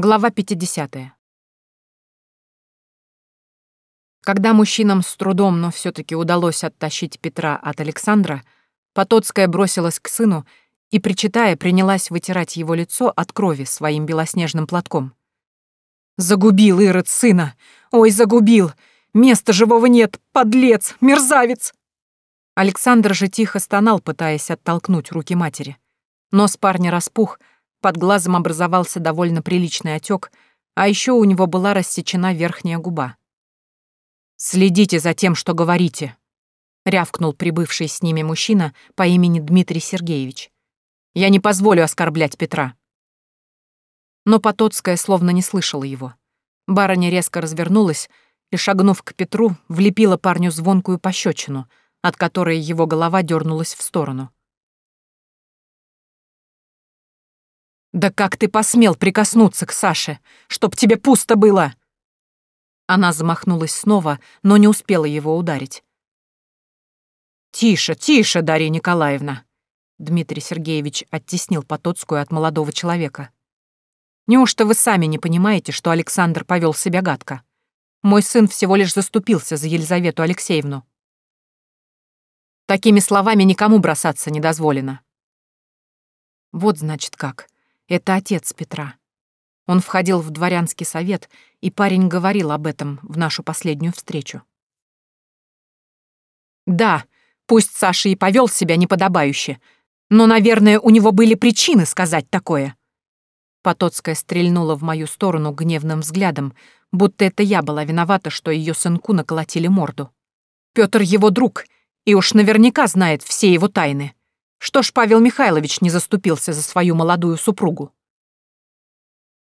Глава 50. Когда мужчинам с трудом, но все таки удалось оттащить Петра от Александра, Потоцкая бросилась к сыну и, причитая, принялась вытирать его лицо от крови своим белоснежным платком. «Загубил Ирод сына! Ой, загубил! Места живого нет! Подлец! Мерзавец!» Александр же тихо стонал, пытаясь оттолкнуть руки матери. Нос парня распух, под глазом образовался довольно приличный отек, а еще у него была рассечена верхняя губа. «Следите за тем, что говорите», — рявкнул прибывший с ними мужчина по имени Дмитрий Сергеевич. «Я не позволю оскорблять Петра». Но Потоцкая словно не слышала его. Барыня резко развернулась и, шагнув к Петру, влепила парню звонкую пощечину, от которой его голова дернулась в сторону. «Да как ты посмел прикоснуться к Саше? Чтоб тебе пусто было!» Она замахнулась снова, но не успела его ударить. «Тише, тише, Дарья Николаевна!» Дмитрий Сергеевич оттеснил Потоцкую от молодого человека. «Неужто вы сами не понимаете, что Александр повел себя гадко? Мой сын всего лишь заступился за Елизавету Алексеевну. Такими словами никому бросаться не дозволено». Вот значит как. Это отец Петра. Он входил в дворянский совет, и парень говорил об этом в нашу последнюю встречу. Да, пусть Саша и повел себя неподобающе, но, наверное, у него были причины сказать такое. Потоцкая стрельнула в мою сторону гневным взглядом, будто это я была виновата, что ее сынку наколотили морду. Петр его друг, и уж наверняка знает все его тайны. Что ж Павел Михайлович не заступился за свою молодую супругу?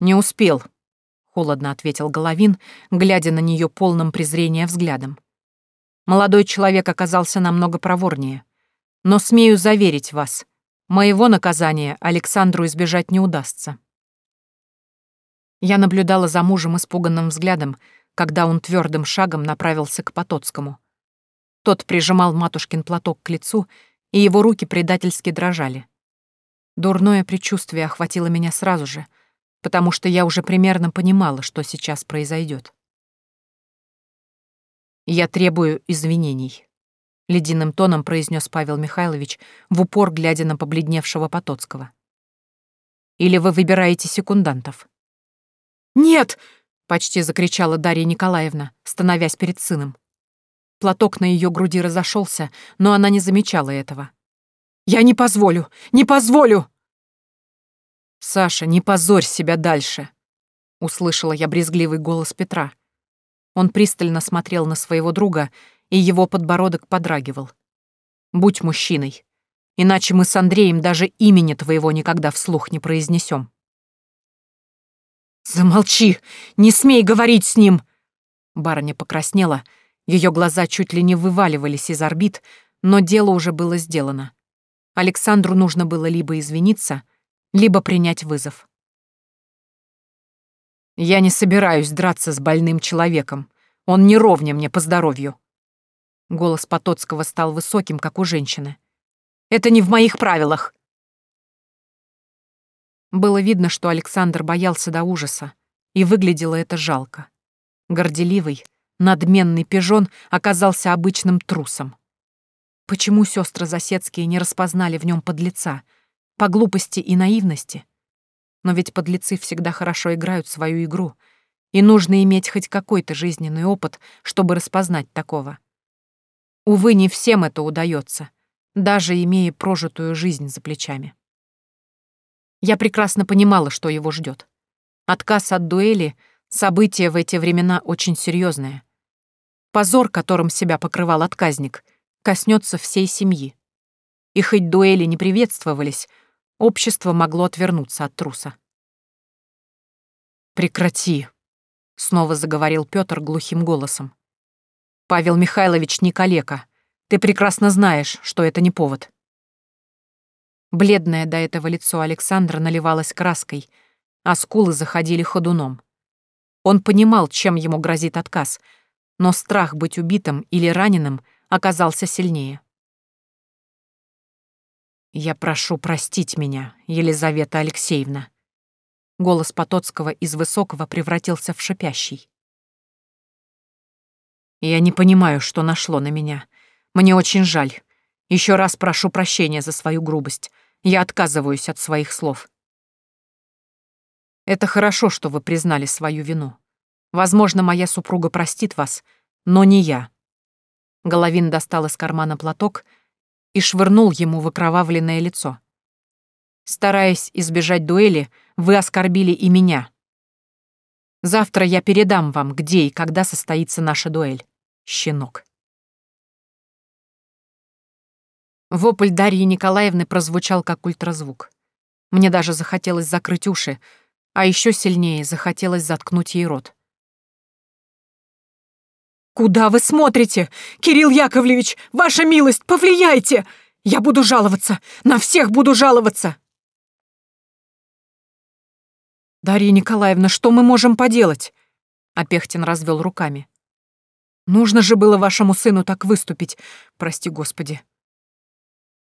«Не успел», — холодно ответил Головин, глядя на нее полным презрения взглядом. Молодой человек оказался намного проворнее. Но смею заверить вас, моего наказания Александру избежать не удастся. Я наблюдала за мужем испуганным взглядом, когда он твердым шагом направился к Потоцкому. Тот прижимал матушкин платок к лицу и его руки предательски дрожали. Дурное предчувствие охватило меня сразу же, потому что я уже примерно понимала, что сейчас произойдет. «Я требую извинений», — ледяным тоном произнес Павел Михайлович, в упор глядя на побледневшего Потоцкого. «Или вы выбираете секундантов?» «Нет!» — почти закричала Дарья Николаевна, становясь перед сыном. Платок на ее груди разошелся, но она не замечала этого. «Я не позволю! Не позволю!» «Саша, не позорь себя дальше!» — услышала я брезгливый голос Петра. Он пристально смотрел на своего друга, и его подбородок подрагивал. «Будь мужчиной, иначе мы с Андреем даже имени твоего никогда вслух не произнесем. «Замолчи! Не смей говорить с ним!» Барыня покраснела, — ее глаза чуть ли не вываливались из орбит, но дело уже было сделано. Александру нужно было либо извиниться, либо принять вызов. «Я не собираюсь драться с больным человеком. Он не ровня мне по здоровью». Голос Потоцкого стал высоким, как у женщины. «Это не в моих правилах!» Было видно, что Александр боялся до ужаса, и выглядело это жалко. Горделивый, Надменный пижон оказался обычным трусом. Почему сестры Засецкие не распознали в нем подлеца? По глупости и наивности? Но ведь подлецы всегда хорошо играют свою игру, и нужно иметь хоть какой-то жизненный опыт, чтобы распознать такого. Увы, не всем это удается, даже имея прожитую жизнь за плечами. Я прекрасно понимала, что его ждет. Отказ от дуэли — событие в эти времена очень серьезное. Позор, которым себя покрывал отказник, коснется всей семьи. И хоть дуэли не приветствовались, общество могло отвернуться от труса. «Прекрати», — снова заговорил Петр глухим голосом. «Павел Михайлович не калека. Ты прекрасно знаешь, что это не повод». Бледное до этого лицо Александра наливалось краской, а скулы заходили ходуном. Он понимал, чем ему грозит отказ — но страх быть убитым или раненым оказался сильнее. «Я прошу простить меня, Елизавета Алексеевна». Голос Потоцкого из высокого превратился в шипящий. «Я не понимаю, что нашло на меня. Мне очень жаль. Еще раз прошу прощения за свою грубость. Я отказываюсь от своих слов. Это хорошо, что вы признали свою вину. Возможно, моя супруга простит вас, но не я. Головин достал из кармана платок и швырнул ему в окровавленное лицо. Стараясь избежать дуэли, вы оскорбили и меня. Завтра я передам вам, где и когда состоится наша дуэль. Щенок. Вопль Дарьи Николаевны прозвучал как ультразвук. Мне даже захотелось закрыть уши, а еще сильнее захотелось заткнуть ей рот. «Куда вы смотрите? Кирилл Яковлевич, ваша милость, повлияйте! Я буду жаловаться! На всех буду жаловаться!» «Дарья Николаевна, что мы можем поделать?» Опехтин развел руками. «Нужно же было вашему сыну так выступить, прости господи».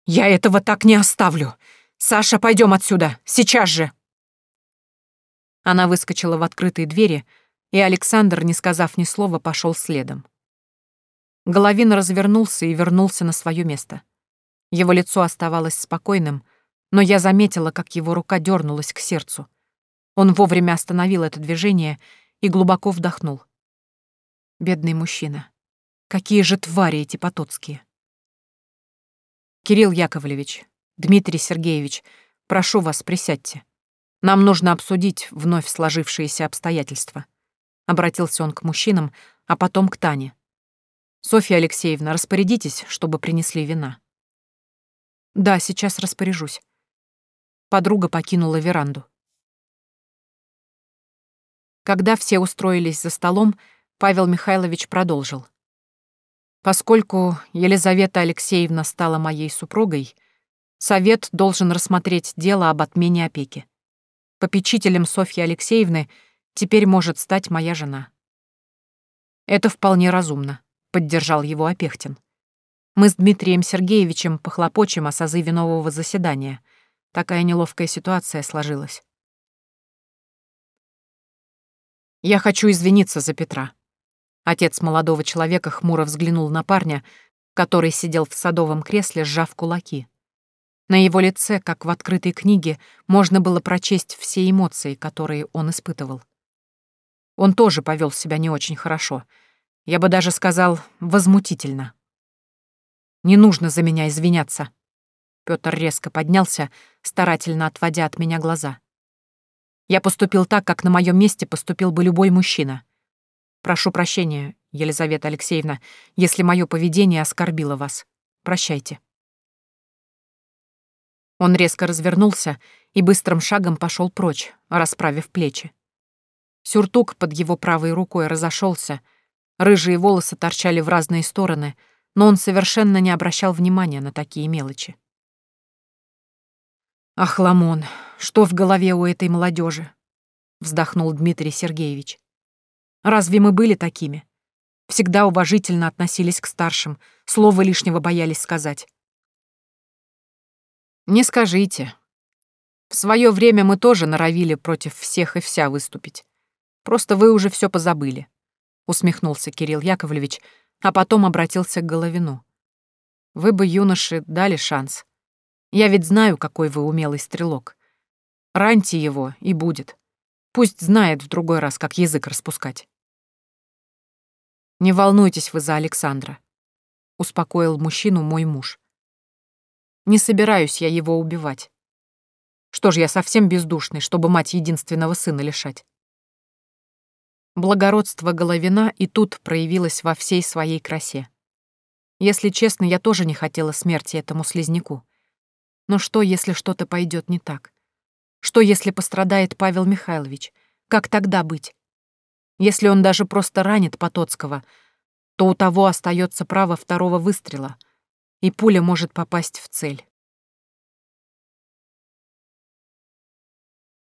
«Я этого так не оставлю! Саша, пойдем отсюда, сейчас же!» Она выскочила в открытые двери, и Александр, не сказав ни слова, пошел следом. Головин развернулся и вернулся на свое место. Его лицо оставалось спокойным, но я заметила, как его рука дернулась к сердцу. Он вовремя остановил это движение и глубоко вдохнул. Бедный мужчина. Какие же твари эти потоцкие. Кирилл Яковлевич, Дмитрий Сергеевич, прошу вас, присядьте. Нам нужно обсудить вновь сложившиеся обстоятельства. Обратился он к мужчинам, а потом к Тане. Софья Алексеевна, распорядитесь, чтобы принесли вина. Да, сейчас распоряжусь. Подруга покинула веранду. Когда все устроились за столом, Павел Михайлович продолжил. Поскольку Елизавета Алексеевна стала моей супругой, совет должен рассмотреть дело об отмене опеки. Попечителем Софьи Алексеевны теперь может стать моя жена. Это вполне разумно, поддержал его Опехтин. Мы с Дмитрием Сергеевичем похлопочем о созыве нового заседания. Такая неловкая ситуация сложилась. Я хочу извиниться за Петра. Отец молодого человека хмуро взглянул на парня, который сидел в садовом кресле, сжав кулаки. На его лице, как в открытой книге, можно было прочесть все эмоции, которые он испытывал. Он тоже повел себя не очень хорошо. Я бы даже сказал, возмутительно. «Не нужно за меня извиняться». Пётр резко поднялся, старательно отводя от меня глаза. «Я поступил так, как на моем месте поступил бы любой мужчина. Прошу прощения, Елизавета Алексеевна, если мое поведение оскорбило вас. Прощайте». Он резко развернулся и быстрым шагом пошел прочь, расправив плечи. Сюртук под его правой рукой разошелся, рыжие волосы торчали в разные стороны, но он совершенно не обращал внимания на такие мелочи. «Ах, Ламон, что в голове у этой молодежи? вздохнул Дмитрий Сергеевич. «Разве мы были такими? Всегда уважительно относились к старшим, слова лишнего боялись сказать. Не скажите. В свое время мы тоже норовили против всех и вся выступить. Просто вы уже все позабыли. Усмехнулся Кирилл Яковлевич, а потом обратился к Головину. Вы бы, юноши, дали шанс. Я ведь знаю, какой вы умелый стрелок. Раньте его, и будет. Пусть знает в другой раз, как язык распускать. Не волнуйтесь вы за Александра, успокоил мужчину мой муж. Не собираюсь я его убивать. Что ж, я совсем бездушный, чтобы мать единственного сына лишать. Благородство Головина и тут проявилось во всей своей красе. Если честно, я тоже не хотела смерти этому слизняку. Но что, если что-то пойдет не так? Что, если пострадает Павел Михайлович? Как тогда быть? Если он даже просто ранит Потоцкого, то у того остается право второго выстрела — и пуля может попасть в цель.